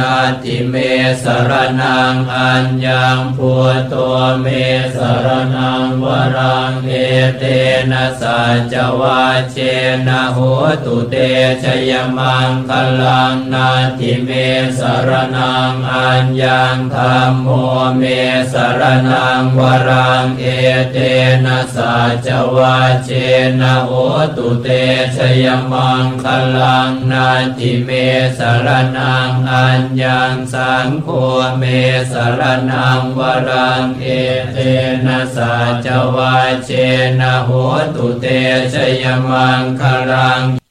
นาติเมสรนังอัญญังพุทโธเมสรนังวรังเอเตนะสัจวาเชนะโหตุเตชยมังคลังนาติเมสรนังอัญญังธรรมโมเมสรนังวรังเอเตนะสัจวาเชนะโหตุเตชยมังคลังนาติเมสรนังอัญญังสังโฆเมสรนังวรังเอเตนะสัจวาเชนะโหตุเตชยมังคลัง